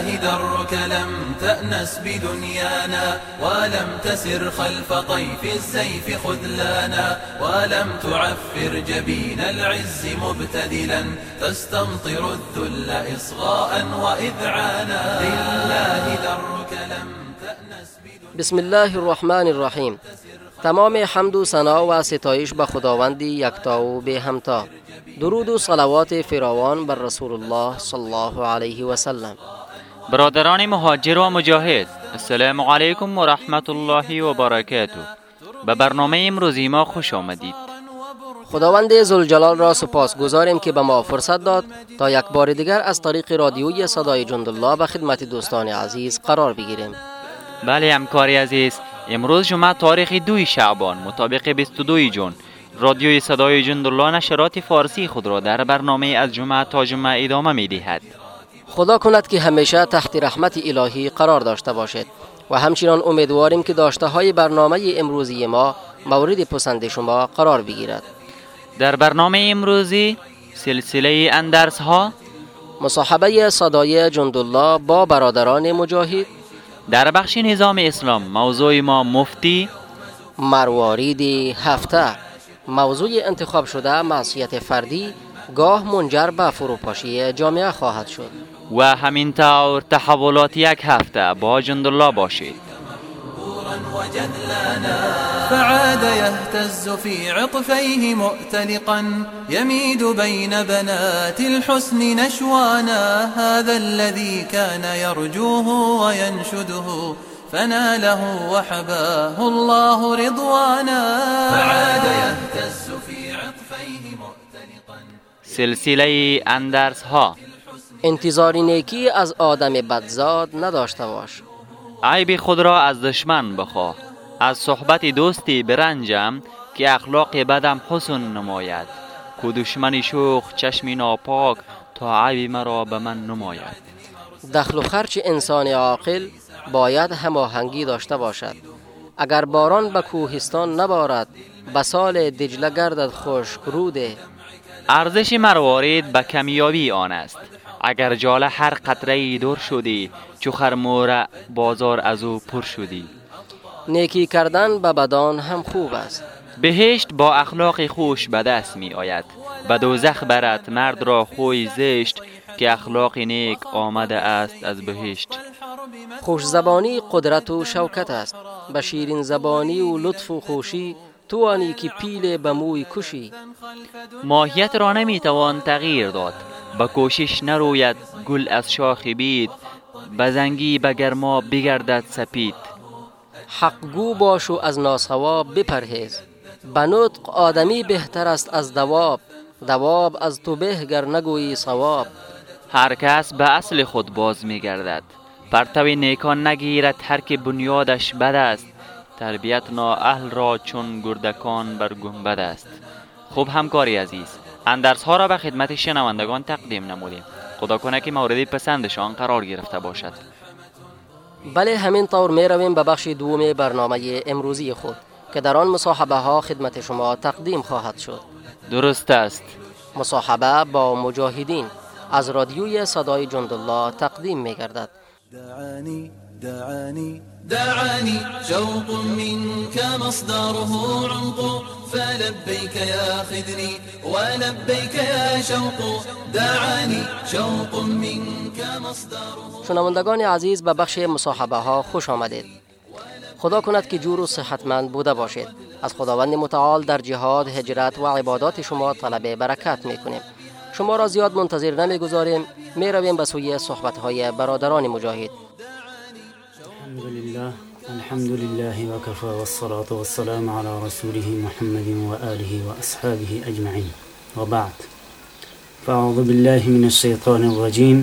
لله درك لم تأنس بدنيانا ولم تسر خلف طيف السيف خذلانا ولم تعفر جبين العز مبتدلا تستمطر الذل إصغاء وإذعانا لله درك لم تأنس بسم الله الرحمن الرحیم تمام حمد و ثنا و ستایش به خداوند یکتا و به همتا. درود و صلوات فراوان بر رسول الله صلی الله علیه و سلم. برادران مهاجر و مجاهد السلام علیکم و رحمت الله و برکاته به برنامه امروزی ما خوش آمدید. خداوند زلجلال را سپاس گذاریم که به ما فرصت داد تا یک بار دیگر از طریق رادیوی صدای جندالله به خدمت دوستان عزیز قرار بگیریم. بله همکاری عزیز امروز جمعه تاریخ دوی شعبان مطابق 22 جون. رادیوی صدای جندالله نشرات فارسی خود را در برنامه از جمعه تا جمعه ادامه می دهد خدا کند که همیشه تحت رحمت الهی قرار داشته باشد و همچنان امیدواریم که داشته های برنامه امروزی ما مورد پسند شما قرار بگیرد. در برنامه امروزی سلسله اندرس ها مصاحبه صدای جندالله با برادران مجاهد. در بخش نظام اسلام موضوع ما مفتی مروارید هفته. موضوع انتخاب شده معصیت فردی گاه منجر به فروپاشی جامعه خواهد شد. و همینطور تحولات یک هفته با جندالله باشید. نورا وجذلانا فعاد يهتز في عطفيه مؤتلقا يميد بين بنات الحسن نشوانا هذا الذي كان يرجوه وينشده فناله وحباه الله رضوانا. فعاد يهتز في عطفيه مؤتلقا. سلسله اندرس ها انتظار نیکی از آدم بدزاد نداشته باش. عیب خود را از دشمن بخواه. از صحبت دوستی برنجم که اخلاق بدم حسن نماید. کو دشمن شوخ چشمی ناپاک تا عیب مرا به من نماید. دخل و خرچ انسان عاقل باید هماهنگی داشته باشد. اگر باران به کوهستان نبارد به سال دجله گردد خشک روده. ارزش مروارید به کمیابی آن است. اگر جاله هر قطره دور شدی چو خرموره بازار از او پر شدی. نیکی کردن به بدان هم خوب است. بهشت با اخلاق خوش به دست می آید. به دوزخ برد مرد را خوی زشت که اخلاق نیک آمده است از بهشت. خوش زبانی قدرت و شوکت است. به شیرین زبانی و لطف و خوشی توانی که پیل به موی کشی. ماهیت را نمی توان تغییر داد. به کوشش نروید گل از شاخ بید به زنگی به گرما بگردد سپید. حق گو باش و از ناسواب بپرهیز. به نطق آدمی بهتر است از دواب دواب از تو به گر نگویی صواب هر کس به اصل خود باز می گردد پرتو نیکان نگیرد هر که بنیادش بد است. تربیت نااهل را چون گردکان بر گنبد است. خوب همکاری عزیز. اندرس ها را به خدمت شنوندگان تقدیم نمودیم. خدا کنه که مورد پسندشان قرار گرفته باشد. بله همین طور می رویم به بخش دوم برنامه امروزی خود که در آن مصاحبه ها خدمت شما تقدیم خواهد شد. درست است. مصاحبه با مجاهدین از رادیوی صدای جندالله تقدیم می گردد. دعاني. دعاني شوق منك مصدره عمق فلبيك يا خذني ولبيك يا شوق. دعاني شوق منك مصدره. شنوندگان عزیز به بخش مصاحبه ها خوش آمدید. خدا کند که جور و صحتمند بوده باشید. از خداوند متعال در جهاد هجرت و عبادات شما طلب برکت می کنیم شما را زیاد منتظر نمی گذاریم می رویم به سوی صحبت های برادران مجاهد. الحمد لله وكفى والصلاة والسلام على رسوله محمد وآله وأصحابه أجمعين. وبعد. فأعوذ بالله من الشيطان الرجيم.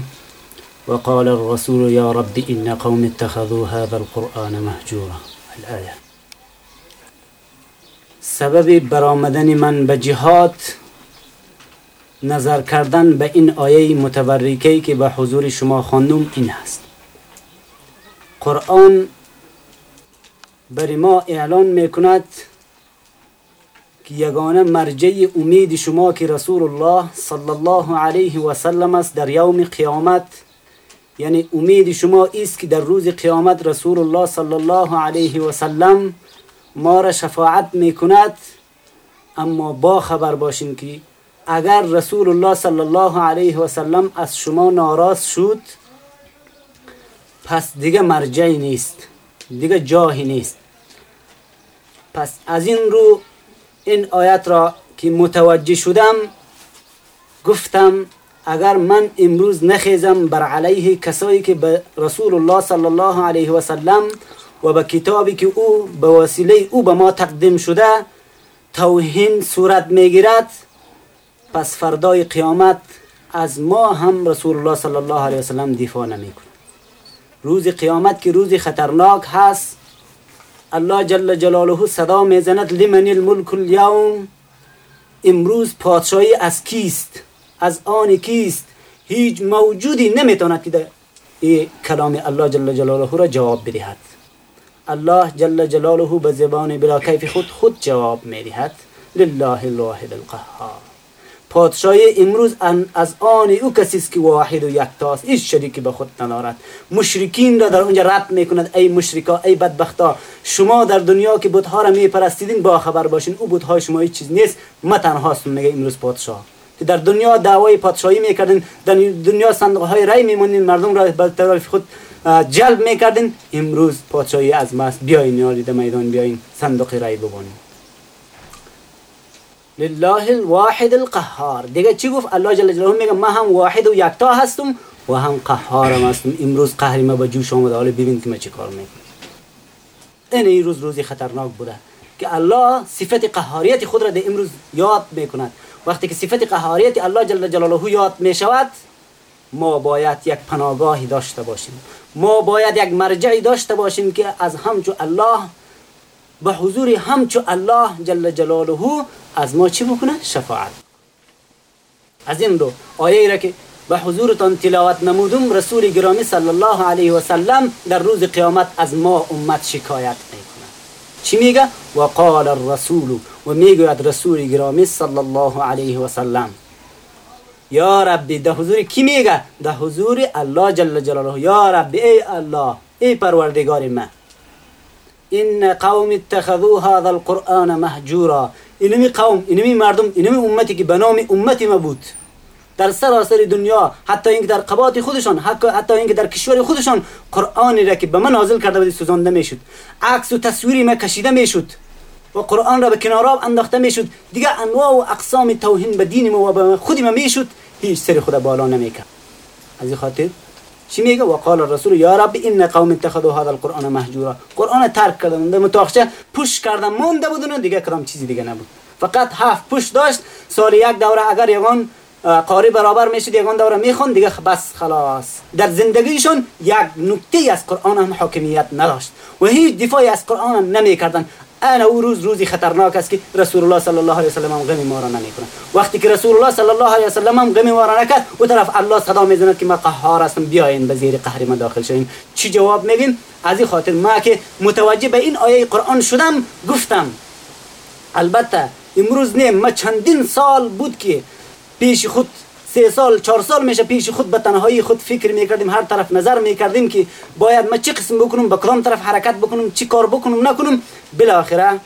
وقال الرسول يا رب إن قوم اتخذوا هذا القرآن مهجورا. الآية. سبب برآمدن من به جهاد نظر کردن به این آیه متورکه که به حضور شما خواندم این است قرآن بر ما اعلان می کند که یگانه مرجع امید شما که رسول الله صلی الله علیه و سلم است در یوم قیامت یعنی امید شما است که در روز قیامت رسول الله صلی الله علیه و سلم ما را شفاعت میکند. اما با خبر باشین که اگر رسول الله صلی الله علیه و سلم از شما ناراض شد پس دیگه مرجعی نیست. دیگه جاهی نیست. پس از این رو این آیت را که متوجه شدم گفتم اگر من امروز نخیزم بر علیه کسایی که به رسول الله صلی الله علیه و سلم و به کتابی که او به وسیله او به ما تقدیم شده توهین صورت می‌گیرد پس فردای قیامت از ما هم رسول الله صلی الله علیه و سلم دفاع نمی‌کنه روز قیامت که روز خطرناک هست. الله جل جلاله صدا می‌زند لمن الملک اليوم؟ امروز پادشاهی از کیست؟ از آن کیست؟ هیچ موجودی نمی‌تواند که این کلام الله جل جلاله را جواب بدهد. الله جل جلاله به زبان بلا کیف خود خود جواب می‌دهد. لله الواحد القهار. پادشاهی امروز از آن او کسی است که واحد و یکتاست. هیچ شریکی به خود ندارد. مشرکین را در اونجا رد می‌کند. ای مشرکا ای بدبختا شما در دنیا که بتها را میپرستیدین با خبر باشین. او بتهای شما هیچ چیز نیست. ما تنها هستم میگه امروز پادشاه. که در دنیا دعوای پادشاهی می‌کردین. در دنیا صندوق های رای میمونین مردم را به طرف خود جلب می‌کردین. امروز پادشاهی از ماست. بیاین یاری میدان بیاین. صندوق رای ببونین لله الواحد القهار. دیگه چی گفت؟ الله جل جلاله میگه ما هم واحد و یکتا هستم و هم قهارم هستم. امروز قهر ما به جوش آمده. حالا ببین که ما چی کار می‌کنم این این روز روزی خطرناک بوده که الله صفت قهاریت خود را در امروز یاد می‌کند. وقتی که صفت قهاریت الله جل جلاله یاد می‌شود ما باید یک پناهگاهی داشته باشیم. ما باید یک مرجعی داشته باشیم که از همچو الله به حضور همچو الله جل جلاله از ما چی بکنه؟ شفاعت. از این رو آیه را که به حضورتان تلاوت نمودم رسول گرامی صلی الله علیه و سلم در روز قیامت از ما امت شکایت می‌کنه چی میگه؟ و قال الرسول و می‌گوید رسول گرامی صلی الله علیه و سلم. یا ربی ده حضور کی میگه؟ ده حضور الله جل جلاله. یا ربی ای الله ای پروردگار من. این قوم اتخذوا هذا القرآن مهجورا. اینمی قوم اینمی مردم اینمی امتی که به نام ما بود در سراسر دنیا حتی اینکه در قبات خودشان حتی اینکه در کشور خودشان قرآنی را که به من نازل کرده بود سوزانده می‌شد. عکس و تصویری ما کشیده می‌شد. و قرآن را به کنار آب انداخته می‌شد. دیگه انواع و اقسام توهین به دین ما و به خودی ما می‌شد هیچ سر خود بالا نمی‌کرد. از خاطر چی میگه؟ و قال الرسول یا رب این قوم اتخذوا هذا القرآن مهجورا. قرآن ترک کردن در متاخچه پوش کردن مونده بودن دیگه کدام چیزی دیگه نبود. فقط هفت پوش داشت سال یک دوره اگر یگان قاری برابر می‌شد یگان دوره می‌خوند دیگه بس خلاص. در زندگیشون یک نکته از قرآن هم حاکمیت نداشت. و هیچ دفاعی از قرآن نمی‌کردن. انا او روز روزی خطرناک است که رسول الله صلی الله علیه و سلم هم غمی ما را نمی‌کنه وقتی که رسول الله صلی الله علیه و سلم هم غمی ما را نکرد او طرف الله صدا می‌زنه که ما قهار هستم بیاین به زیر قهر ما داخل شویم. چی جواب میگیم از این خاطر ما که متوجه به این آیه قرآن شدم گفتم البته امروز نه ما چندین سال بود که پیش خود سه سال چهار سال میشه پیش خود به تنهایی خود فکر می‌کردیم هر طرف نظر می‌کردیم که باید ما چه قسم بکنم به کدام طرف حرکت بکنم چی کار بکنم نکنم. بالاخره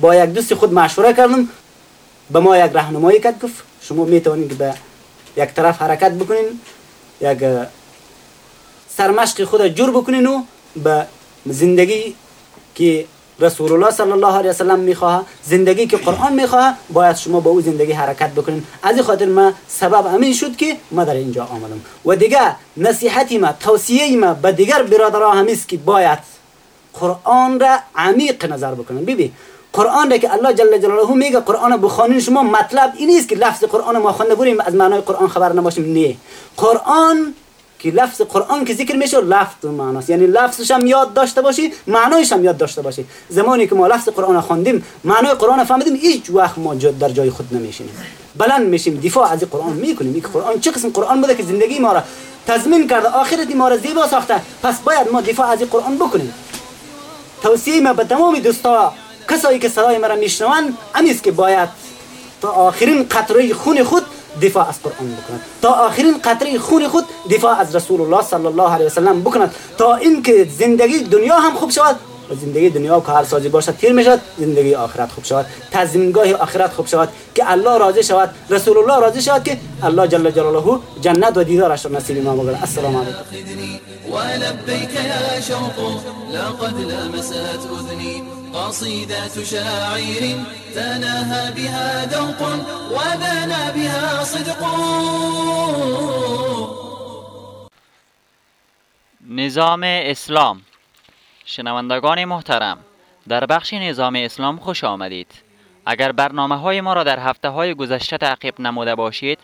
با یک دوست خود مشوره کردم. به ما یک راهنمایی کرد گفت شما می‌تونید به یک طرف حرکت بکنین یک سرمشق خود جور بکنین و به زندگی که رسول الله صلی الله علیه و سلم می‌خواه زندگی که قرآن می‌خواه باید شما با او زندگی حرکت بکنین. از این خاطر ما سبب همین شد که ما در اینجا آمدم. و دیگه نصیحتی ما توصیه ما به دیگر برادرها همیست که باید قرآن را عمیق نظر بکنن. ببین قرآن را که الله جل جلاله میگه قرآن بخوانین شما مطلب این نیست که لفظ قرآن ما خوانده بریم از معنای قرآن خبر نباشیم. نه. قرآن که لفظ قرآن که ذکر میشه لفظ معناست. یعنی لفظش هم یاد داشته باشی معنایش هم یاد داشته باشی. زمانی که ما لفظ قرآن خواندیم معنای قرآن فهمیدیم هیچ وقت ما در جای خود نمیشینیم. بلند میشیم دفاع از قرآن می‌کنیم. این قرآن چه قسم قرآن بوده که زندگی ما را تضمین کرده آخرت ما را زیبا ساخته. پس باید ما دفاع از قرآن بکنیم. توصیه ما به تمام دوستا کسایی که صدای مرا میشنوند امیست که باید تا آخرین قطره خون خود دفاع از قرآن بکند. تا آخرین قطره خون خود دفاع از رسول الله صلی الله علیه وسلم بکند. تا اینکه زندگی دنیا هم خوب شود و زندگی دنیا که هر سازی باشد تیر می‌شد زندگی آخرت خوب شود. تزمینگاه آخرت خوب شود که الله راضی شود رسول الله راضی شود که الله جل جلاله جنت و دیدارش را نصیب ما بگرد السلام علیکم. يا شوق لقد لمست أذني قصيدة شاعر تناهى بها ذوق وبنى بها صدق. نظام اسلام. شنوندگان محترم در بخش نظام اسلام خوش آمدید. اگر برنامه های ما را در هفته های گذشته تعقیب نموده باشید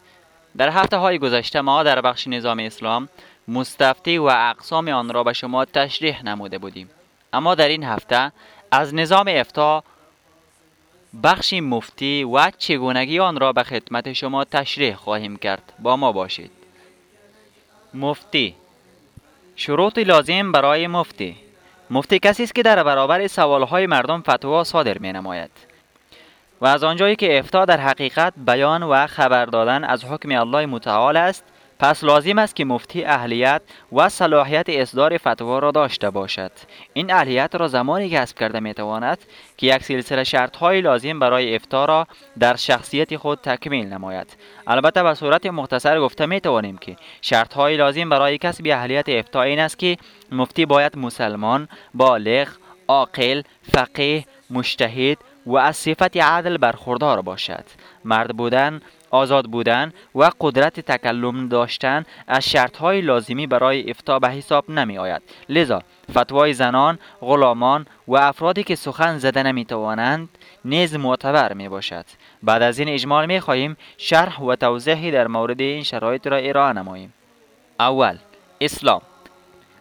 در هفته های گذشته ما در بخش نظام اسلام مستفتی و اقسام آن را به شما تشریح نموده بودیم. اما در این هفته از نظام افتا بخش مفتی و چگونگی آن را به خدمت شما تشریح خواهیم کرد. با ما باشید. مفتی. شروط لازم برای مفتی. مفتی کسی است که در برابر سوالهای مردم فتوا صادر می نماید و از آنجایی که افتا در حقیقت بیان و خبر دادن از حکم الله متعال است پس لازم است که مفتی اهلیت و صلاحیت اصدار فتوا را داشته باشد. این اهلیت را زمانی کسب کرده می تواند که یک سلسله شرط های لازم برای افتا را در شخصیت خود تکمیل نماید. البته به صورت مختصر گفته می توانیم که شرط های لازم برای کسب اهلیت افتا این است که مفتی باید مسلمان بالغ عاقل فقیه مجتهد و از صفت عدل برخوردار باشد. مرد بودن آزاد بودن و قدرت تکلم داشتن از شرطهای لازمی برای افتا به حساب نمی آید لذا فتوای زنان، غلامان و افرادی که سخن زده نمی توانند نیز معتبر می باشد بعد از این اجمال می خواهیم شرح و توضیحی در مورد این شرایط را ارائه نماییم. اول اسلام.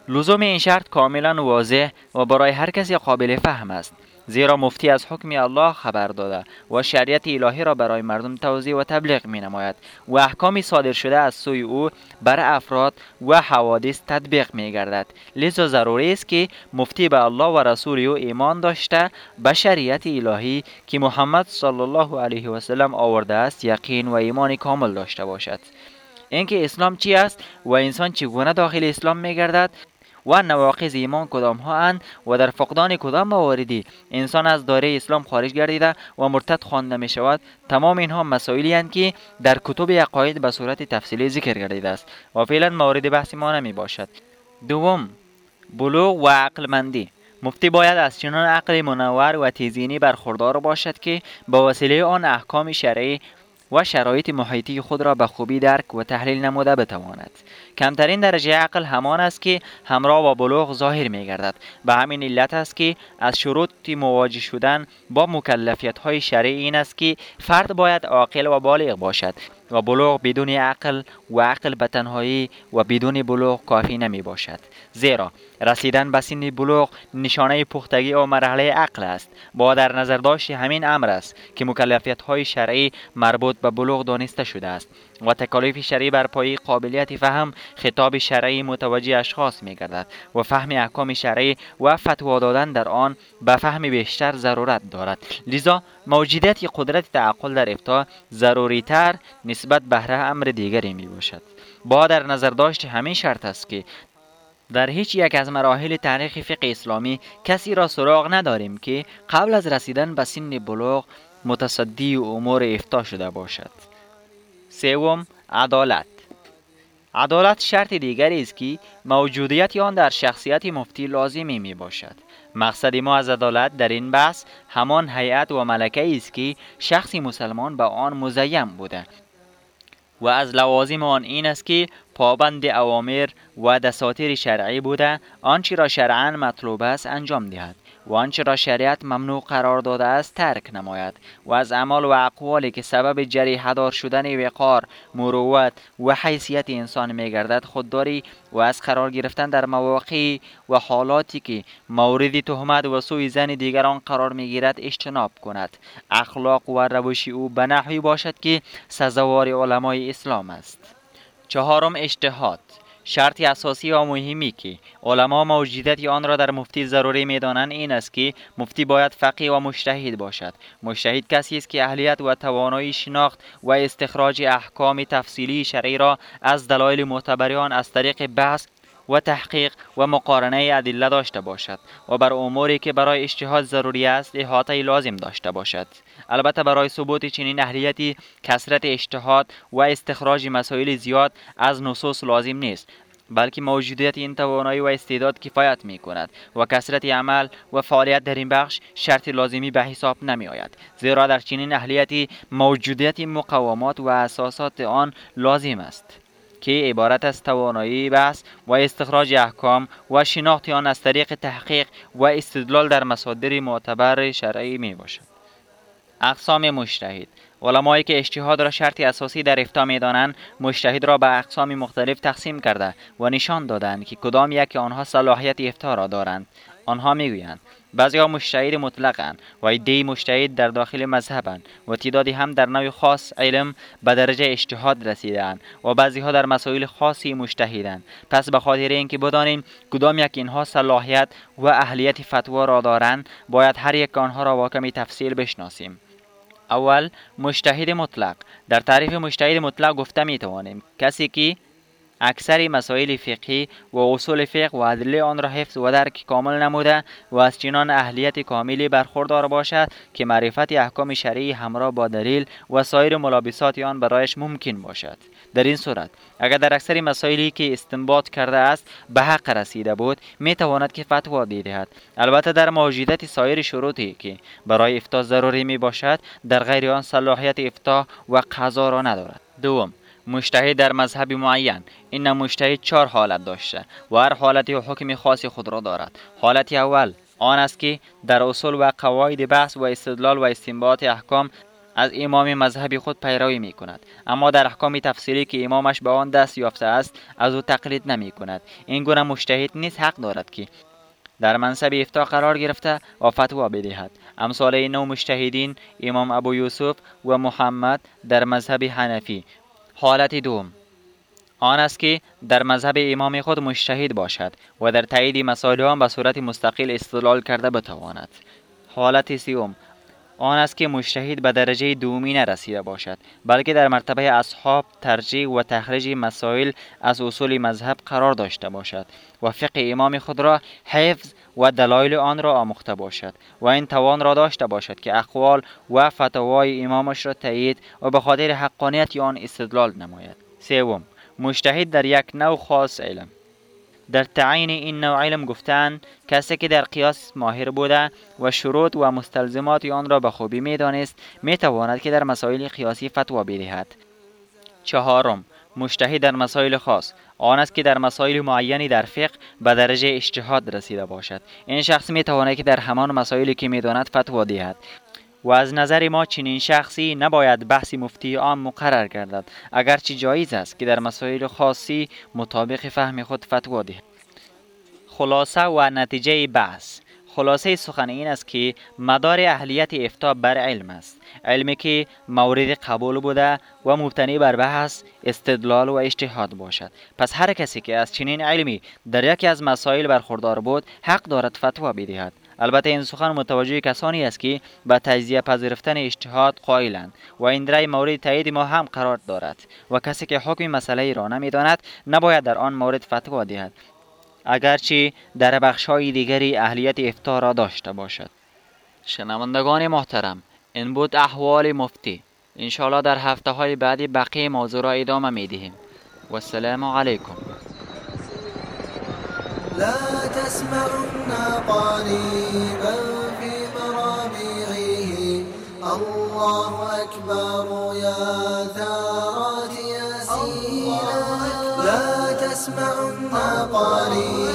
لزوم این شرط کاملا واضح و برای هر کسی قابل فهم است. زیرا مفتی از حکم الله خبر داده و شریعت الهی را برای مردم توضیح و تبلیغ می نماید و احکامی صادر شده از سوی او بر افراد و حوادث تطبیق می گردد لذا ضروری است که مفتی به الله و رسول او ایمان داشته به شریعت الهی که محمد صلی الله علیه و سلم آورده است یقین و ایمان کامل داشته باشد. اینکه اسلام چی است و انسان چگونه داخل اسلام می گردد و نواقض ایمان کدام ها اند و در فقدان کدام مواردی انسان از دایره اسلام خارج گردیده و مرتد خوانده می شود تمام اینها مسائلی هستند که در کتب عقاید به صورت تفصیلی ذکر گردیده است و فعلا مورد بحث ما نمی باشد دوم بلوغ و عقلمندی. مفتی باید از چنان عقل منور و تیزینی برخوردار باشد که با وسیله آن احکام شرعی و شرایط محیطی خود را به خوبی درک و تحلیل نموده بتواند. کمترین درجه عقل همان است که همراه با بلوغ ظاهر می گردد به همین علت است که از شروط مواجه شدن با مکلفیت های شرعی این است که فرد باید عاقل و بالغ باشد. و بلوغ بدون عقل و عقل به تنهایی و بدون بلوغ کافی نمی باشد. زیرا رسیدن به سن بلوغ نشانه پختگی و مرحله عقل است. با در نظر داشت همین امر است که مکلفیت های شرعی مربوط به بلوغ دانسته شده است. و تکالیف شرعی بر پای قابلیت فهم خطاب شرعی متوجه اشخاص می گردد و فهم احکام شرعی و فتوا دادن در آن به فهم بیشتر ضرورت دارد. لذا موجودیت قدرت تعقل در افتا ضروری تر نسبت به امر دیگری می باشد با در نظر داشت همین شرط است که در هیچ یک از مراحل تاریخ فقه اسلامی کسی را سراغ نداریم که قبل از رسیدن به سن بلوغ متصدی امور افتا شده باشد. سوم عدالت. عدالت شرط دیگری است که موجودیت آن در شخصیت مفتی لازمی می باشد مقصد ما از عدالت در این بحث همان هیئت و ملکه است که شخصی مسلمان به آن مزیم بوده. و از لوازم آن این است که پابند اوامر و دساتیر شرعی بوده آنچه را شرعا مطلوب است انجام دهد. و آنچه را شریعت ممنوع قرار داده است ترک نماید و از اعمال و اقوالی که سبب جریح دار شدن وقار مروت و حیثیت انسان میگردد خودداری و از قرار گرفتن در مواقع و حالاتی که مورد تهمت و سوی زن دیگران قرار می‌گیرد اجتناب کند. اخلاق و روش او به نحوی باشد که سزاوار علمای اسلام است. چهارم اجتهاد. شرط اساسی و مهمی که علما موجودیت آن را در مفتی ضروری می‌دانند این است که مفتی باید فقیه و مشتهید باشد. مشتهید کسی است که اهلیت و توانایی شناخت و استخراج احکام تفصیلی شرعی را از دلایل معتبر از طریق بحث و تحقیق و مقارنه ادله داشته باشد و بر اموری که برای اجتهاد ضروری است احاطه لازم داشته باشد. البته برای ثبوت چنین اهلیتی کسرت اجتهاد و استخراج مسائل زیاد از نصوص لازم نیست بلکه موجودیت این توانایی و استعداد کفایت می کند و کسرت عمل و فعالیت در این بخش شرط لازمی به حساب نمی آید زیرا در چنین اهلیتی موجودیت مقاومات و اساسات آن لازم است که عبارت از توانایی بحث و استخراج احکام و شناخت آن از طریق تحقیق و استدلال در مصادر معتبر شرعی می باشد اقسام مشتهد. علمایی که اجتهاد را شرطی اساسی در افتا می دانند مشتهد را به اقسام مختلف تقسیم کرده و نشان دادند که کدام یک آنها صلاحیت افتا را دارند. آنها می‌گویند بعضی ها مشتهد مطلقند و ایده مشتهد در داخل مذهبند و تعدادی هم در نوع خاص علم به درجه اجتهاد رسیدند و بعضی ها در مسائل خاصی مشتهدند. پس به خاطر اینکه بدانیم کدام یک اینها صلاحیت و اهلیت فتوا را دارند باید هر یک آنها را با کمی تفصیل بشناسیم. اول مشتهد مطلق. در تعریف مشتهد مطلق گفته می توانیم کسی که اکثر مسائل فقهی و اصول فقه و ادله آن را حفظ و درک کامل نموده و از چنان اهلیت کاملی برخوردار باشد که معرفت احکام شرعی همراه با دلیل و سایر ملابسات آن برایش ممکن باشد. در این صورت اگر در اکثر مسائلی که استنباط کرده است به حق رسیده بود می تواند که فتوا دیدهد البته در موجودیت سایر شروطی که برای افتا ضروری می باشد در غیر آن صلاحیت افتا و قضا را ندارد. دوم مشتهد در مذهب معین این مشتهد چهار حالت داشته و هر حالتی حکم خاص خود را دارد. حالت اول آن است که در اصول و قواعد بحث و استدلال و استنباط احکام از امام مذهبی خود پیروی می کند اما در احکام تفصیلی که امامش به آن دست یافته است از او تقلید نمی کند این گونه مشتهد نیز حق دارد که در منصب افتا قرار گرفته و فتوا بدهد. امثال این نوع مشتهدین امام ابو یوسف و محمد در مذهب حنفی. حالت دوم. آن است که در مذهب امام خود مشتهد باشد و در تایید مسائل آن به صورت مستقل استدلال کرده بتواند. حالت سیوم آن است که مشتهد به درجه دومی نرسیده باشد بلکه در مرتبه اصحاب ترجیح و تخریج مسائل از اصول مذهب قرار داشته باشد و فقه امام خود را حفظ و دلایل آن را آموخته باشد و این توان را داشته باشد که اقوال و فتوای امامش را تایید و به خاطر حقانیت آن استدلال نماید. سوم مجتهد در یک نوع خاص علم. در تعیین این نوع علم گفتن کسی که در قیاس ماهر بوده و شروط و مستلزمات آن را به خوبی می‌دانست می‌تواند که در مسائل قیاسی فتوا بدهد. چهارم مشتهی در مسائل خاص. آن است که در مسائل معینی در فقه به درجه اجتهاد رسیده باشد. این شخص می تواند که در همان مسائلی که می داند فتوا دهد. و از نظر ما چنین شخصی نباید بحث مفتی آن مقرر گردد اگرچه جایز است که در مسائل خاصی مطابق فهم خود فتوا دهد خلاصه و نتیجه بحث. خلاصه سخن این است که مدار اهلیت افتا بر علم است. علمی که مورد قبول بوده و مبتنی بر بحث استدلال و اجتهاد باشد. پس هر کسی که از چنین علمی در یکی از مسائل برخوردار بود حق دارد فتوا بدهد. البته این سخن متوجه کسانی است که به تجزیه پذیرفتن اجتهاد قائلند و این رای مورد تایید ما هم قرار دارد و کسی که حکم مسئله را نمی‌داند نباید در آن مورد فتوا دهد اگرچه در بخش های دیگری اهلیت افتا را داشته باشد. شنوندگان محترم این بود احوال مفتی. انشاءالله در هفته های بعدی بقیه موضوع را ادامه می دهیم و السلام علیکم. لا تسمعن قريبا في مرابعه. الله أكبر يا ثارات ياسين. لا تسمعن قريبا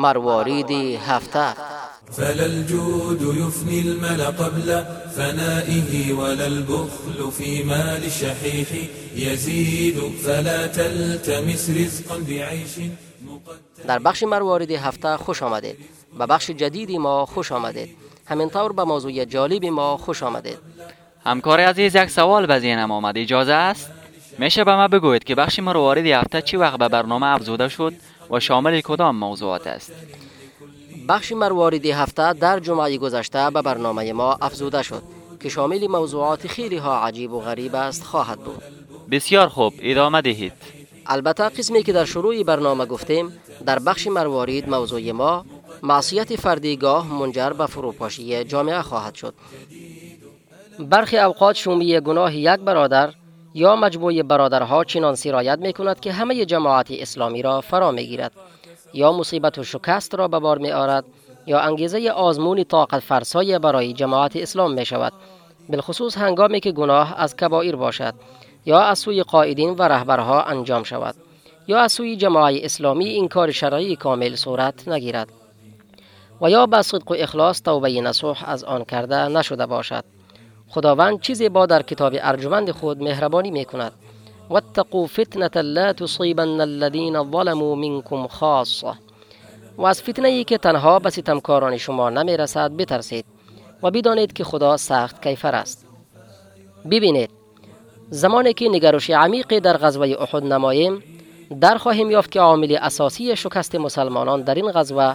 مروارید هفته. فلا الجود يفني المل قبل فنائه ولا البخل في مال الشحيح يزيد فلا تلتمس رزقا بعيش در بخش مروارید هفته خوش آمدید. به بخش جدیدی ما خوش آمدید. همینطور به موضوع جالب ما خوش آمدید. همکار عزیز یک سوال به ذهنم آمد. اجازه است؟ میشه به ما بگویید که بخش مروارید هفته چی وقت به برنامه افزوده شد؟ و شامل کدام موضوعات است؟ بخش مروارید هفته در جمعه گذشته به برنامه ما افزوده شد که شامل موضوعات خیلی ها عجیب و غریب است خواهد بود. بسیار خوب ادامه دهید. البته قسمی که در شروع برنامه گفتیم در بخش مروارید موضوع ما معصیت فردیگاه منجر به فروپاشی جامعه خواهد شد. برخی اوقات شومی گناه یک برادر یا مجموع برادرها چنان سرایت می کند که همه جماعت اسلامی را فرا می گیرد یا مصیبت و شکست را به بار می آرد یا انگیزه آزمون طاقت فرسای برای جماعت اسلام می شود بالخصوص هنگامی که گناه از کبائر باشد یا از سوی قائدین و رهبرها انجام شود یا از سوی جماعت اسلامی این کار شرعی کامل صورت نگیرد. و یا به صدق و اخلاص توبه نصوح از آن کرده نشده باشد. خداوند چیزی با در کتاب ارجمند خود مهربانی می کند واتقوا فتنة لا تصیبن الذین ظلموا منکم خاصه و از فتنه ای که تنها به ستمکاران شما نمی رسد بترسید و بدانید که خدا سخت کیفر است. ببینید زمانی که نگرش عمیقی در غزوه احد نماییم در خواهیم یافت که عامل اساسی شکست مسلمانان در این غزوه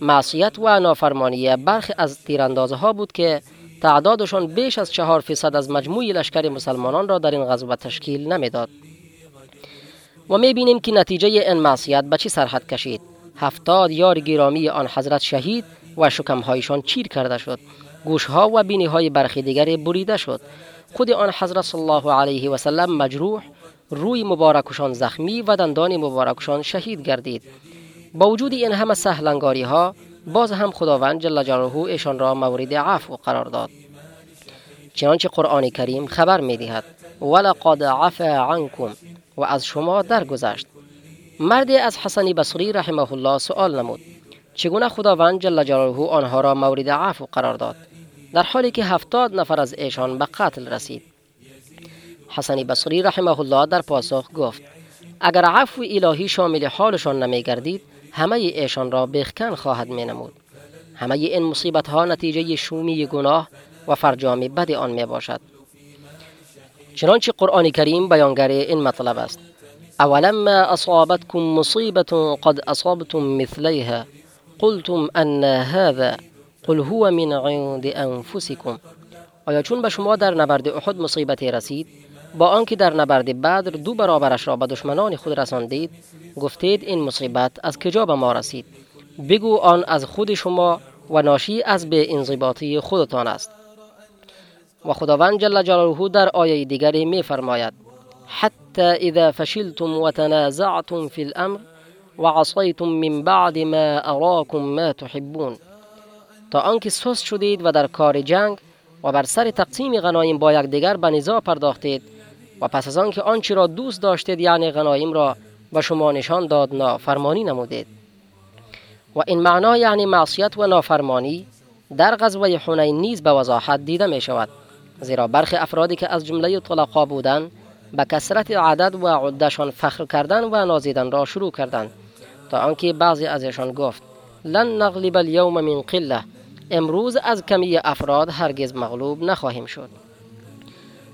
معصیت و نافرمانی برخی از تیراندازها ها بود که تعدادشان بیش از چهار فیصد از مجموع لشکر مسلمانان را در این غزوه تشکیل نمی‌داد. و می بینیم که نتیجه این معصیت به چی سرحد کشید. هفتاد یار گرامی آن حضرت شهید و شکمهایشان چیر کرده شد. گوشها و بینی های برخی دیگر بریده شد. خود آن حضرت صلی الله علیه و سلم مجروح روی مبارکشان زخمی و دندان مبارکشان شهید گردید. با وجود این همه سهلنگاری ها باز هم خداوند جل جلاله ایشان را مورد عفو قرار داد. چنانچه قرآن کریم خبر می دهد ولقد عفا عنکم و از شما درگذشت. مردی از حسنی بصری رحمه الله سوال نمود چگونه خداوند جل جلاله آنها را مورد عفو قرار داد؟ در حالی که هفتاد نفر از ایشان به قتل رسید. حسنی بصری رحمه الله در پاسخ گفت اگر عفو الهی شامل حالشان نمی گردید همه ایشان را بخکن خواهد می نمود همه این مصیبت ها نتیجه شومی گناه و فرجام بد آن می باشد چنانچه قرآن کریم بیانگر این مطلب است. اولما اصابتكم مصیبت قد اصابتم مثلیها. قلتم ان هذا قل هو من عند انفسكم آیا چون به شما در نبرد احد مصیبتی رسید؟ با آنکه در نبرد بدر دو برابرش را به دشمنان خود رساندید گفتید این مصیبت از کجا به ما رسید؟ بگو آن از خود شما و ناشی از به انضباطی خودتان است. و خداوند جل جلاله در آیه دیگری می فرماید حتی اذا فشلتم و تنازعتم فی الامر و عصیتم من بعد ما اراکم ما تحبون. تا آنکه سست شدید و در کار جنگ و بر سر تقسیم غنایم با یکدیگر به نزاع پرداختید و پس از آنکه آنچه را دوست داشتید یعنی غنایم را به شما نشان داد نافرمانی نمودید. و این معنا یعنی معصیت و نافرمانی در غزوه حنین نیز به وضاحت دیده می شود زیرا برخی افرادی که از جمله طلقا بودند به کسرت عدد و عدهشان فخر کردن و نازیدن را شروع کردند. تا آنکه بعضی ازشان گفت لن نغلب اليوم من قله امروز از کمی افراد هرگز مغلوب نخواهیم شد.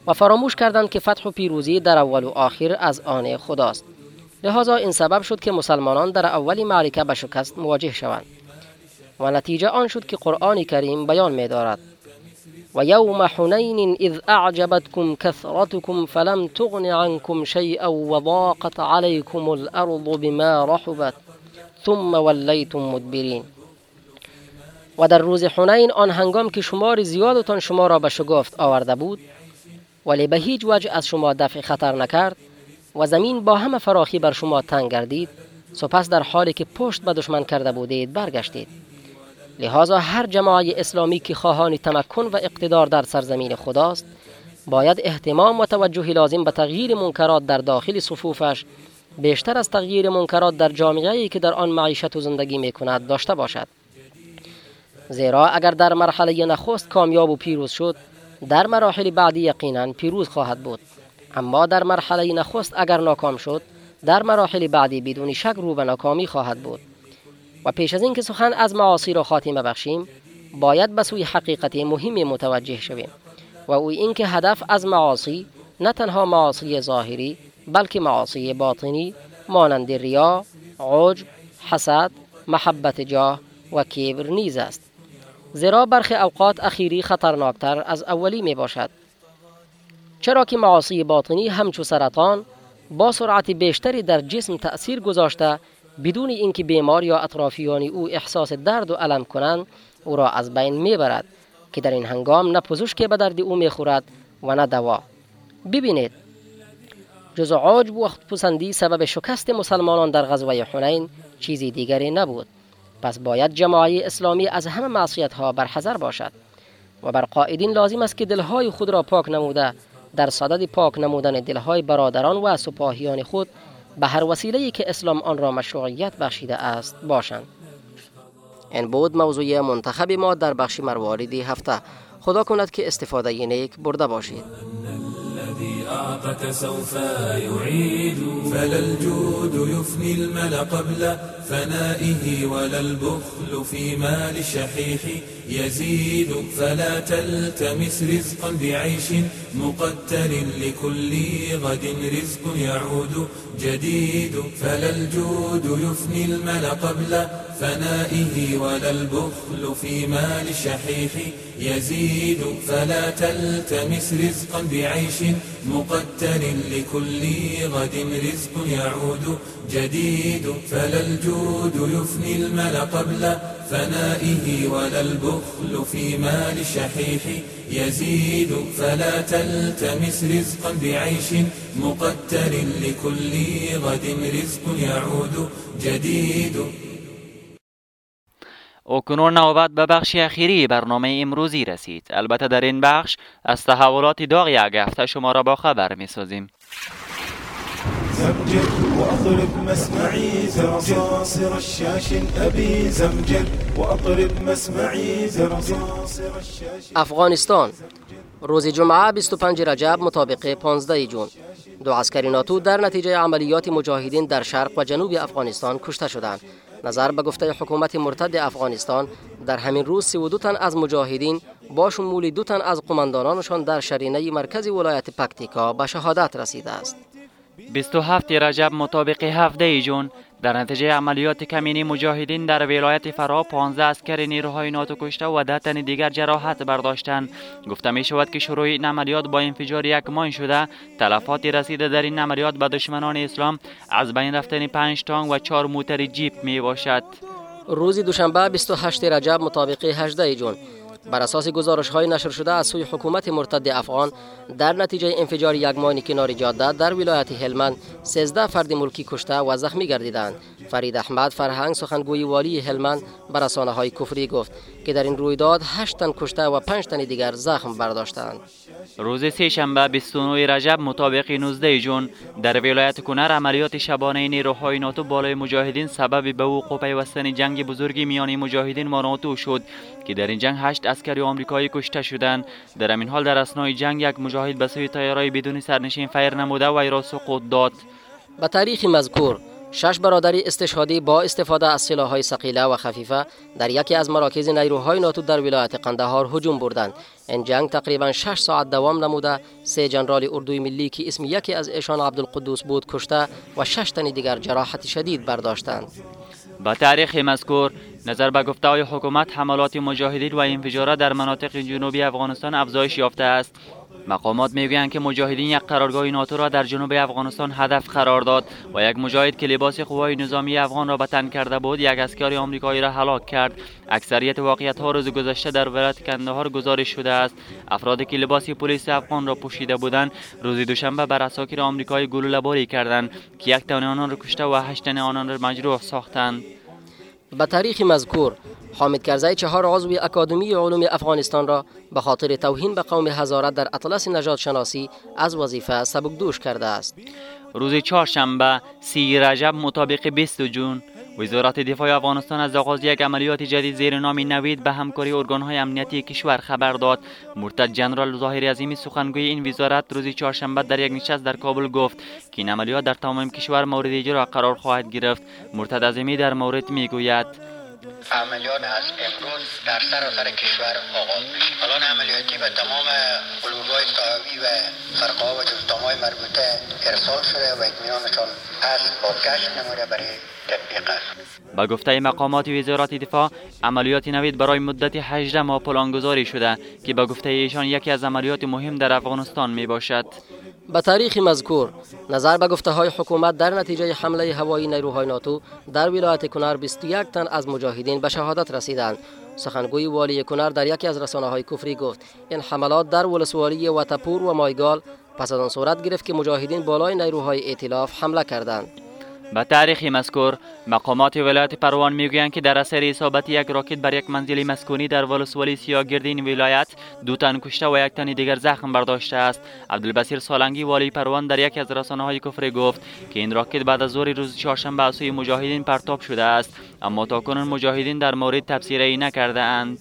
و فراموش کردند که فتح و پیروزی در اول و آخر از آن خداست. لحاظا این سبب شد که مسلمانان در اول معرکه به شکست مواجه شوند و نتیجه آن شد که قرآن کریم بیان می دارد و یوم حنین اذ اعجبتكم كثرتكم فلم تغن عنكم شيئا وضاقت عليكم الارض بما رحبت ثم ولیتم مدبرین. و در روز حنین آن هنگام که شمار زیادتان شما را به شگفت آورده بود ولی به هیچ وجه از شما دفع خطر نکرد و زمین با همه فراخی بر شما تنگ گردید سپس در حالی که پشت به دشمن کرده بودید برگشتید. لحاظا هر جماعه اسلامی که خواهان تمکن و اقتدار در سرزمین خداست باید احتمام و توجه لازم به تغییر منکرات در داخل صفوفش بیشتر از تغییر منکرات در جامعه که در آن معیشت و زندگی می کند داشته باشد. زیرا اگر در مرحله نخست کامیاب و پیروز شد در مراحل بعدی یقینا پیروز خواهد بود. اما در مرحله نخست اگر ناکام شد در مراحل بعدی بدون شک رو به ناکامی خواهد بود. و پیش از اینکه سخن از معاصی را خاتمه بخشیم باید به سوی حقیقت مهم متوجه شویم و او اینکه هدف از معاصی نه تنها معاصی ظاهری بلکه معاصی باطنی مانند ریا، عجب، حسد، محبت جاه و کبر نیز است. زیرا برخی اوقات اخیری خطرناکتر از اولی می باشد چرا که معاصی باطنی همچو سرطان با سرعت بیشتری در جسم تأثیر گذاشته بدون اینکه بیمار یا اطرافیان او احساس درد و علم کنند او را از بین می‌برد که در این هنگام نه پزشک به درد او می‌خورد و نه دوا. ببینید جز عجب و پسندی سبب شکست مسلمانان در غزوه حنین چیزی دیگری نبود. پس باید جماعی اسلامی از همه معصیت ها برحذر باشد و بر قائدین لازم است که دلهای خود را پاک نموده در صدد پاک نمودن دلهای برادران و سپاهیان خود به هر وسیله که اسلام آن را مشروعیت بخشیده است باشند. این بود موضوع منتخب ما در بخش مرواردی هفته. خدا کند که استفاده نیک برده باشید. أعطك سوف يعيد. فلا الجود يفني المل قبل فنائه ولا البخل في مال الشحيح يزيد فلا تلتمس رزقا بعيش مقتل لكل غد رزق يعود. جديد فلا الجود يفني المل قبل فنائه ولا البخل في مال الشحيح يزيد فلا تلتمس رزقا بعيش مقتل لكل غد رزق يعود. جديد فلا الجود يفني المل قبل فنائه ولا البخل في مال الشحيح يزيد فلا تلتمس رزقا بعيش مقتل لكل غد رزق يعود جديد. کنون نوبت به بخش اخیری برنامه امروزی رسید. البته در این بخش از تحولات داغ یک هفته شما را با خبر می سازیم زمجر وأطرب مسمعي زرصاصر الشاش أبي زمجر وأطرب مسمعي زرصاصر الشاش افغانستان. روز جمعه 25 رجب مطابق 15 جون. دو عسکری ناتو در نتیجه عملیات مجاهدین در شرق و جنوب افغانستان کشته شدند. نظر به گفته حکومت مرتد افغانستان در همین روز 32 تن از مجاهدین با شمول دو تن از قماندانانشان در شرینه مرکز ولایت پکتیکا به شهادت رسیده است. 27 رجب مطابق 17 جون. در نتیجه عملیات کمینی مجاهدین در ولایت فرا 15 اسکر نیروهای ناتو کشته و ده تن دیگر جراحت برداشتند. گفته می شود که شروع این عملیات با انفجار یک مان شده. تلفاتی رسیده در این عملیات به دشمنان اسلام. از بین رفتن 5 تانک و 4 موتر جیپ می باشد. روز دوشنبه 28 رجب مطابق 18 جون. بر اساس گزارش های نشر شده از سوی حکومت مرتد افغان در نتیجه انفجار یک مانی کنار جاده در ولایت هلمند 13 فرد ملکی کشته و زخمی گردیدند. فرید احمد فرهنگ سخنگوی والی هلمند بر رسانه های کفری گفت که در این رویداد 8 تن کشته و 5 تن دیگر زخم برداشتند. روز سه شنبه 29 رجب مطابق 19 جون در ولایت کنر عملیات شبانه نیروهای ناتو بالای مجاهدین سبب به وقوع پیوستن جنگ بزرگی میان مجاهدین و ناتو شد که در این جنگ هشت عسکری آمریکایی کشته شدند. در همین حال در اثنای جنگ یک مجاهد به سوی طیاره‌ی بدون سرنشین فیر نموده و آن را سقوط داد. به تاریخ مذکور شش برادر استشهادی با استفاده از سلاح‌های ثقیله و خفیفه در یکی از مراکز نیروهای ناتو در ولایت قندهار هجوم بردند. این جنگ تقریبا 6 ساعت دوام نموده. سه جنرال اردوی ملی که اسم یکی از ایشان عبدالقدوس بود کشته و شش تن دیگر جراحت شدید برداشتند. با تاریخ مذکور نظر به گفته های حکومت حملات مجاهدین و انفجارات در مناطق جنوبی افغانستان افزایش یافته است. مقامات می‌گویند که مجاهدین یک قرارگاه ناتو را در جنوب افغانستان هدف قرار داد و یک مجاهد که لباس قوای نظامی افغان را به تن کرده بود یک اسکار آمریکایی را هلاک کرد. اکثریت واقعیت ها روز گذشته در ولایت کندهار گزارش شده است. افرادی که لباس پلیس افغان را پوشیده بودند روز دوشنبه بر اساکیر آمریکایی گلوله باری کردند که یک تن آنان را کشته و هشت تن آنان را مجروح ساختند. به تاریخ مذکور حامد کرزی چهار عضو اکادمی علوم افغانستان را به خاطر توهین به قوم هزارت در اطلس نجات شناسی از وظیفه سبکدوش کرده است. روز چهارشنبه سی رجب مطابق 20 جون وزارت دفاع افغانستان از آغاز یک عملیات جدید زیر نام نوید به همکاری ارگانهای امنیتی کشور خبر داد. مرتد جنرال ظاهر عظیمی سخنگوی این وزارت روز چهارشنبه در یک نشست در کابل گفت که این عملیات در تمام کشور مورد اجرا قرار خواهد گرفت. مرتد عظیمی در مورد می‌گوید. عملیات از امروز در سراسر کشور آغاز میشه. الان عملیاتی به تمام قلوبای صحابی و فرقا و جزدامای مربوطه ارسال شده و اطمینانشان از بازگشت نموده برای تطبیق با گفته مقامات وزارت دفاع عملیات نوید برای مدت 18 ماه پلانگذاری شده که با گفته ایشان یکی از عملیات مهم در افغانستان می باشد. به تاریخ مذکور نظر به گفته های حکومت در نتیجه حمله هوایی نیروهای ناتو در ولایت کنر 21 تن از مجاهدین به شهادت رسیدند. سخنگوی والی کنر در یکی از رسانه های کفری گفت این حملات در ولسوالی وتپور و مایگال پس از آن صورت گرفت که مجاهدین بالای نیروهای ائتلاف حمله کردند. به تاریخ مذکور مقامات ولایت پروان می‌گویند که در اثر اصابت یک راکت بر یک منزل مسکونی در ولسوالی سیاگرد این ولایت دو تن کشته و یک تن دیگر زخم برداشته است. عبدالبصیر سالنگی والی پروان در یکی از رسانه های کفر گفت که این راکت بعد از ظهر روز چهارشنبه از سوی مجاهدین پرتاب شده است اما تاکنون مجاهدین در مورد تفسیری نکرده اند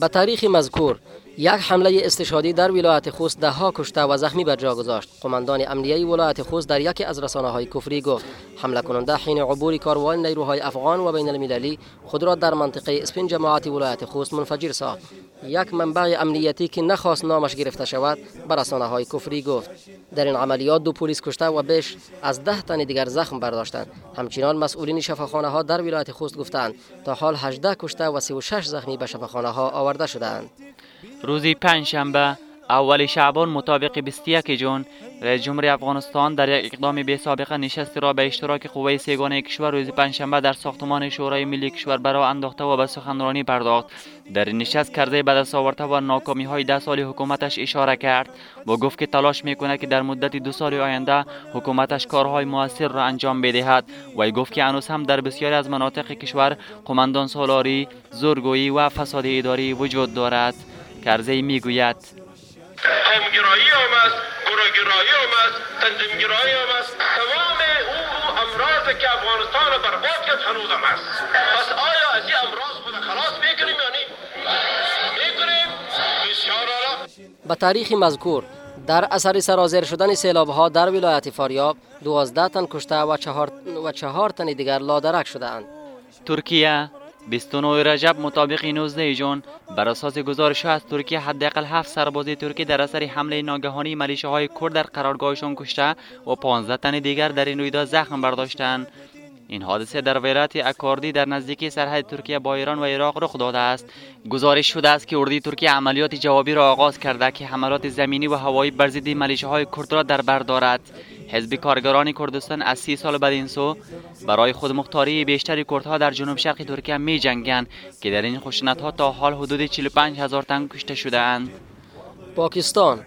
به تاریخ مذکور یک حمله استشهادی در ولایت خوست ده ها کشته و زخمی بر جا گذاشت. قماندان امنیه ولایت خوست در یکی از رسانه های کفری گفت حمله کننده حین عبور کاروان نیروهای افغان و بین المللی خود را در منطقه اسپین جماعت ولایت خوست منفجر ساخت. یک منبع امنیتی که نخواست نامش گرفته شود بر رسانه های کفری گفت در این عملیات دو پلیس کشته و بیش از ده تن دیگر زخم برداشتند. همچنان مسئولین شفاخانه ها در ولایت خوست گفتند تا حال 18 کشته و 36 زخمی به شفاخانه ها آورده شدند روزی پنج شنبه اول شعبان مطابق 21 جون رئیس جمهور افغانستان در یک اقدام بی سابقه نشستی را به اشتراک قوه سیگانه کشور روز پنجشنبه در ساختمان شورای ملی کشور برا انداخته و به سخنرانی پرداخت. در این نشست کرده به دست آورده و ناکامی های ده سال حکومتش اشاره کرد. و گفت که تلاش می‌کنه که در مدت دو سال آینده حکومتش کارهای موثر را انجام بدهد. و گفت که هنوز هم در بسیاری از مناطق کشور قماندان سالاری زورگویی و فساد اداری وجود دارد. کرزی می‌گوید. قومگرایی هم است گروهگرایی هم است تنظیمگرایی هم است. تمام او امراض که افغانستان را برباد کرد هنوز هم است. پس آیا از این امراض خود خلاص می‌کنیم یا نه؟ می‌کنیم. بسیار به تاریخ مذکور در اثر سرازیر شدن سیلاب ها در ولایت فاریاب دوازده تن کشته و چهار, و چهار تن دیگر لادرک شدهاند. ترکیه 29 رجب مطابق 19 جون بر اساس گزارش از ترکیه حداقل 7 سرباز ترکی در اثر حمله ناگهانی ملیشه های کرد در قرارگاهشان کشته و 15 تن دیگر در این رویداد زخم برداشتند. این حادثه در ولایت اکاردی در نزدیکی سرحد ترکیه با ایران و عراق رخ داده است. گزارش شده است که اردی ترکیه عملیات جوابی را آغاز کرده که حملات زمینی و هوایی بر ضد ملیشه های کرد را در بر دارد. حزب کارگران کردستان از سی سال بعد این سو برای خود مختاری بیشتر کردها در جنوب شرق ترکیه می جنگند که در این خشونت ها تا حال حدود 45 هزار تن کشته شده اند پاکستان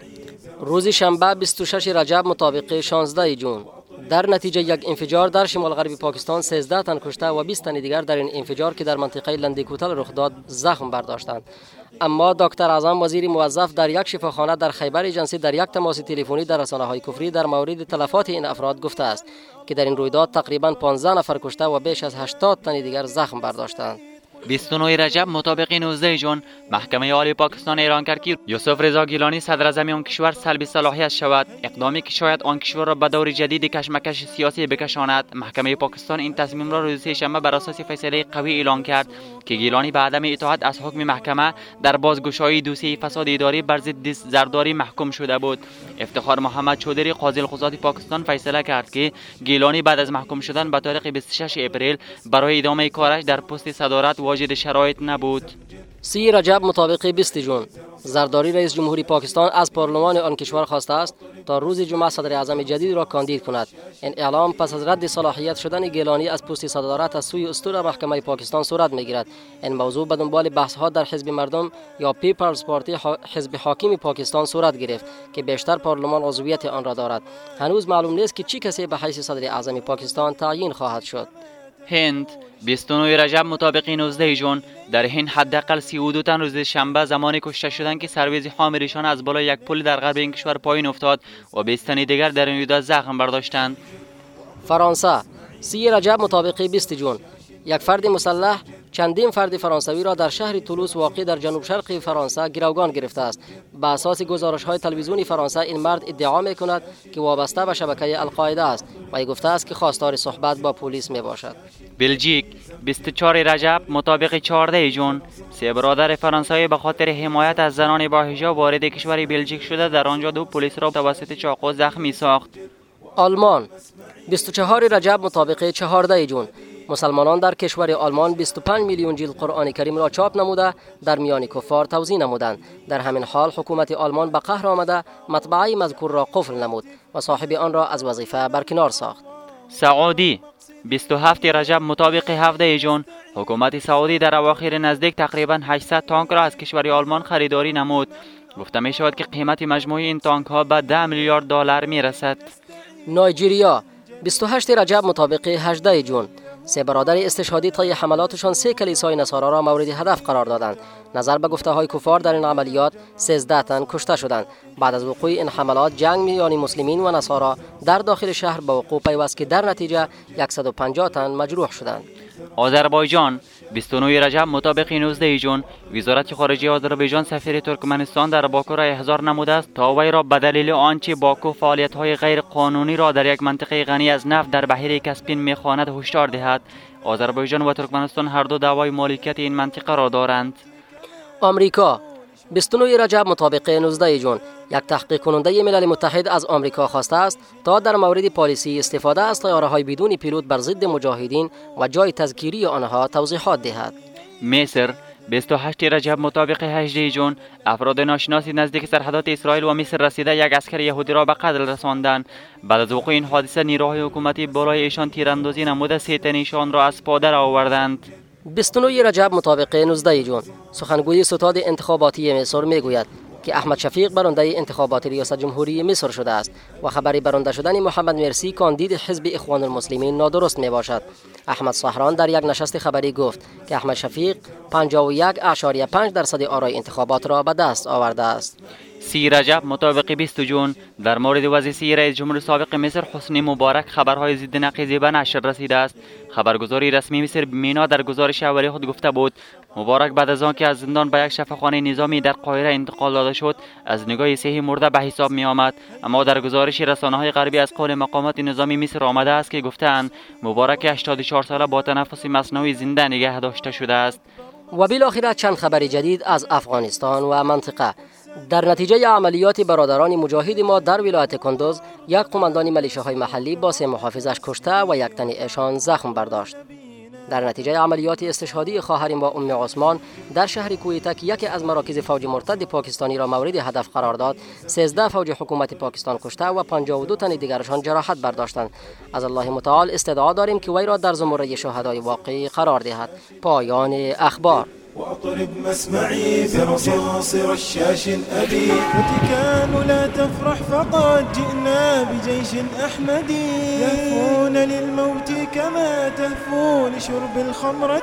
روز شنبه 26 رجب مطابق 16 جون در نتیجه یک انفجار در شمال غربی پاکستان 13 تن کشته و 20 تن دیگر در این انفجار که در منطقه لندیکوتل رخ داد زخم برداشتند. اما دکتر اعظم وزیر موظف در یک شفاخانه در خیبر جنسی در یک تماس تلفنی در رسانه های کفری در مورد تلفات این افراد گفته است که در این رویداد تقریبا 15 نفر کشته و بیش از 80 تن دیگر زخم برداشتند. 29 رجب مطابق 19 جون محکمه عالی پاکستان اعلان کرد که یوسف رضا گیلانی صدر اعظم آن کشور سلب صلاحیت شود. اقدامی که شاید آن کشور را به دور جدید کشمکش سیاسی بکشاند. محکمه پاکستان این تصمیم را روز سهشنبه بر اساس فیصله قوی اعلان کرد. که گیلانی به عدم اطاعت از حکم محکمه در بازگشایی دوسیه فساد اداری بر ضد زرداری محکوم شده بود. افتخار محمد چودری قاضی القضات پاکستان فیصله کرد که گیلانی بعد از محکوم شدن به تاریخ 26 اپریل برای ادامه کارش در پست صدارت واجد شرایط نبود. سی رجب مطابق 20 جون. زرداری رئیس جمهوری پاکستان از پارلمان آن کشور خواسته است تا روز جمعه صدر اعظم جدید را کاندید کند. این اعلام پس از رد صلاحیت شدن گیلانی از پست صدارت از سوی استور محکمه پاکستان صورت می‌گیرد. این موضوع به دنبال بحث ها در حزب مردم یا پیپلز پارتی حزب حاکم پاکستان صورت گرفت که بیشتر پارلمان عضویت آن را دارد. هنوز معلوم نیست که چی کسی به حیث صدر اعظم پاکستان تعیین خواهد شد. هند 29 رجب مطابق 19 جون در هند حداقل 32 تن روز شنبه زمانی کشته شدند که سرویس حامل‌شان از بالای یک پل در غرب این کشور پایین افتاد و 20 تن دیگر در این رویداد زخم برداشتند. فرانسه 3 رجب مطابق 20 جون. یک فرد مسلح چندین فرد فرانسوی را در شهر تولوس واقع در جنوب شرق فرانسه گروگان گرفته است. به اساس گزارش های تلویزیونی فرانسه این مرد ادعا می کند که وابسته به شبکه القاعده است و ای گفته است که خواستار صحبت با پلیس می باشد بلژیک 24 رجب مطابق 14 جون سه برادر فرانسوی به خاطر حمایت از زنان با حجاب وارد کشور بلژیک شده در آنجا دو پلیس را توسط چاقو زخمی ساخت. آلمان 24 رجب مطابق 14 جون مسلمانان در کشور آلمان 25 میلیون جلد قرآن کریم را چاپ نموده در میان کفار توزیع نمودند. در همین حال حکومت آلمان به قهر آمده مطبعه مذکور را قفل نمود و صاحب آن را از وظیفه برکنار ساخت. سعودی 27 رجب مطابق 17 جون حکومت سعودی در اواخر نزدیک تقریبا 800 تانک را از کشور آلمان خریداری نمود. گفته می شود که قیمت مجموعی این تانک ها به 10 میلیارد دلار می رسد نایجیریا 28 رجب مطابق 18 جون سه برادر استشهادی طی حملاتشان سه کلیسای نصارا را مورد هدف قرار دادند. نظر به گفته های کفار در این عملیات 13 تن کشته شدند. بعد از وقوع این حملات جنگ میان مسلمین و نصارا در داخل شهر به وقوع پیوست که در نتیجه 150 تن مجروح شدند. آذربایجان 29 رجب مطابق 19 جون وزارت خارجه آذربایجان سفیر ترکمنستان در باکو را احضار نموده است تا وی را به دلیل آنچه باکو فعالیت های غیر قانونی را در یک منطقه غنی از نفت در بحیره کسپین می‌خواند هشدار دهد. آذربایجان و ترکمنستان هر دو دعوای مالکیت این منطقه را دارند. آمریکا 29 رجب مطابق 19 جون. یک تحقیق کننده ملل متحد از آمریکا خواسته است تا در مورد پالیسی استفاده از طیاره های بدون پیلوت بر ضد مجاهدین و جای تذکیری آنها توضیحات دهد. مصر 28 رجب مطابق 18 جون افراد ناشناسی نزدیک سرحدات اسرائیل و مصر رسیده یک اسکر یهودی را به قتل رساندند. بعد از وقوع این حادثه نیروهای حکومتی بالای ایشان تیراندازی نموده سه تن را از پادر آوردند. 29 رجب مطابق 19 جون. سخنگوی ستاد انتخاباتی مصر می‌گوید که احمد شفیق برنده انتخابات ریاست جمهوری مصر شده است و خبری برنده شدن محمد مرسی کاندید حزب اخوان المسلمین نادرست می باشد احمد صحران در یک نشست خبری گفت که احمد شفیق 51.5 درصد آرای انتخابات را به دست آورده است. سی رجب مطابق 20 جون. در مورد وزیسی رئیس جمهور سابق مصر حسنی مبارک خبرهای ضد نقیزی به نشر رسیده است. خبرگزاری رسمی مصر مینا در گزارش اولی خود گفته بود مبارک بعد از آنکه از زندان به یک شفاخانه نظامی در قاهره انتقال داده شد از نگاه صحی مرده به حساب می آمد اما در گزارش رسانه های غربی از قول مقامات نظامی مصر آمده است که گفتند مبارک 84 ساله با تنفس مصنوعی زنده نگه داشته شده است. و بالاخره چند خبر جدید از افغانستان و منطقه. در نتیجه عملیات برادران مجاهد ما در ولایت کندوز یک قماندان ملیشه های محلی با سه محافظش کشته و یک تن ایشان زخم برداشت. در نتیجه عملیات استشهادی خواهریم با ام عثمان در شهر کویتا که یکی از مراکز فوج مرتد پاکستانی را مورد هدف قرار داد. 13 فوج حکومت پاکستان کشته و 52 تن دیگرشان جراحت برداشتند. از الله متعال استدعا داریم که وی را در زمره شهدای واقعی قرار دهد. پایان اخبار. واطرب مسمعي برصاص رشاش أبي فتكان لا تفرح فقد جئنا بجيش أحمدي يهفون للموت كما تهفو لشرب الخمرة.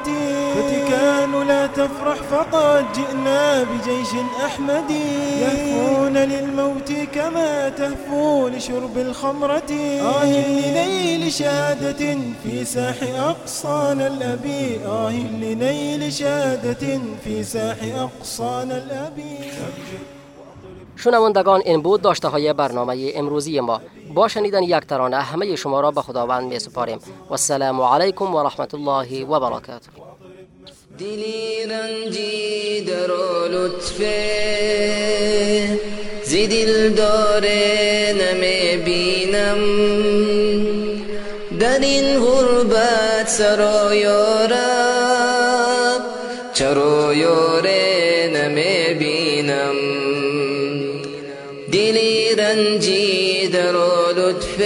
فتكان لا تفرح فقد جئنا بجيش أحمدي يهفون للموت كما تهفو لشرب الخمرة. آه لنيل شهادة في ساح أقصانا الأبي آه لنيل شهادة في ساح أقصانا الأبي شنوندگان این بود داشته های برنامه امروزی ما. با شنیدن یک ترانه همه شما را به خداوند می سپاریم و السلام علیکم و رحمت الله و برکاته دلی رنجی در لطف زی دل داره نمی بینم. در این غربت سرایارم چرا یاره نمی بینم۔ دلی رنجی در لطف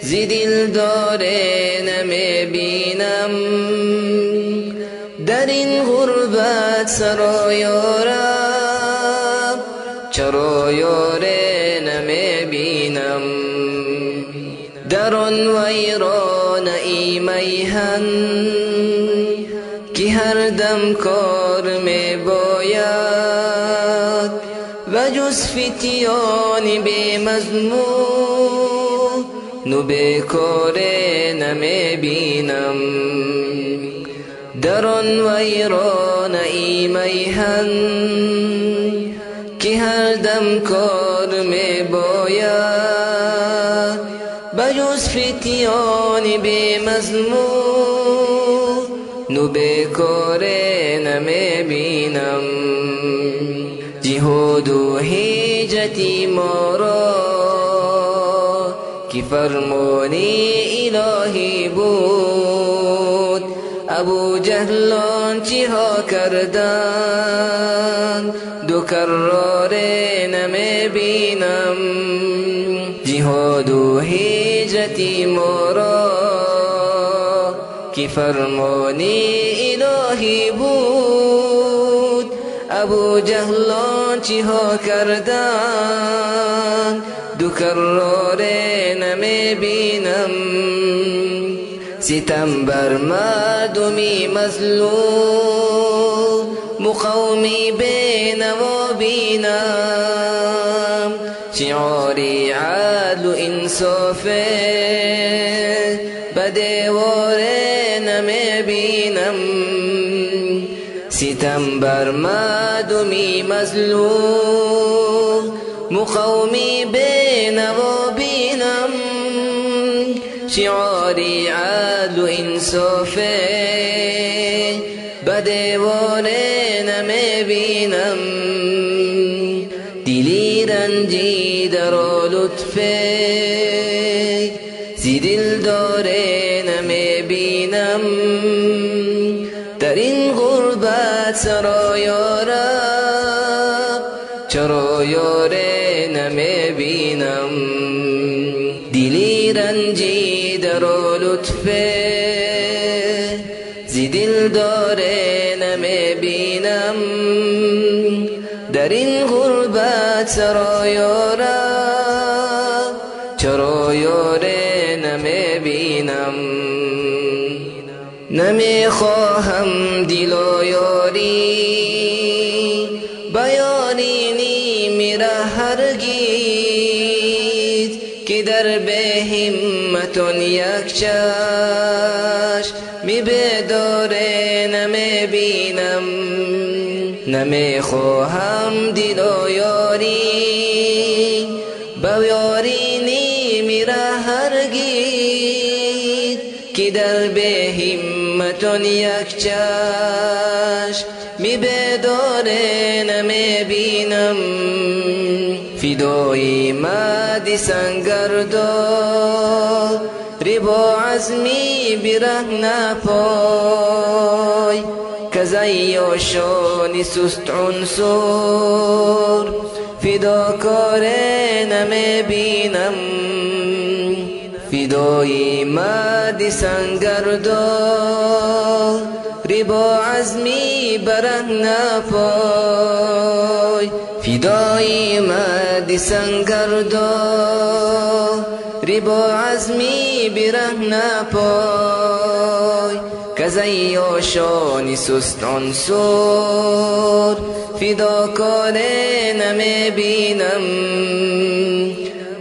زی دل داره نمی بینم۔ در این غربت سرایارم چرا یاره نمی بینم۔ در آن ویران ای میهن۔ دم کار می باید و جز فتیان بی مضمون نو بیکاره نمی بینم در آن ویران ای میهن که هر دم کار می باید بجز فتیان بی مزمون نو بیکاره نمی بینم جهود و هیجتی ما را که فرمانی الهی بود. ابو جهلان چی ها کردن دو کرار نمی بینم جهاد و هجرتی ما که فرمانی الهی بود؟ ابو جهلان چی ها کردن؟ دو کرار نمی بینم. ستم بر مردمی مظلوم مقومی بین و بینم. شعاری عدل و انصاف بدوار نمی بینم ستم بر مردمی مظلوم مقومی بین و بینم. شعاری عدل و انصاف بدوار نمی بینم دلی رنجی در لطف زی دل داره سرا یارم چرا یاره نمی بینم دلی رنجی در لطف زی دل داره نمی بینم در این غربت سرا یارم چرا یاره نمی بینم نمی خواهم دل چشم می بداره نمی بینم نمی خواهم دل و یاری. با یاری نیمیره هرگیز که در به همتون یک چشم می بداره نمی بینم. فدای مدی سنگردا ربا عزمی بره نپای شانی سست عنصر فداکار نمی بینم فدای مدی سنگردا. ربا عزمی بره نپای فدای مدی سنگردا. ربا عزمی بره نپای کزی شانی سست عنصر فداکار نمی بینم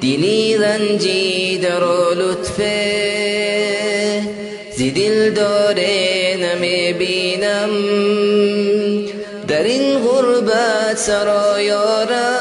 دلی رنجی در لطف زی دل داره نمی بینم در این غربت سرا یارم چرا یارم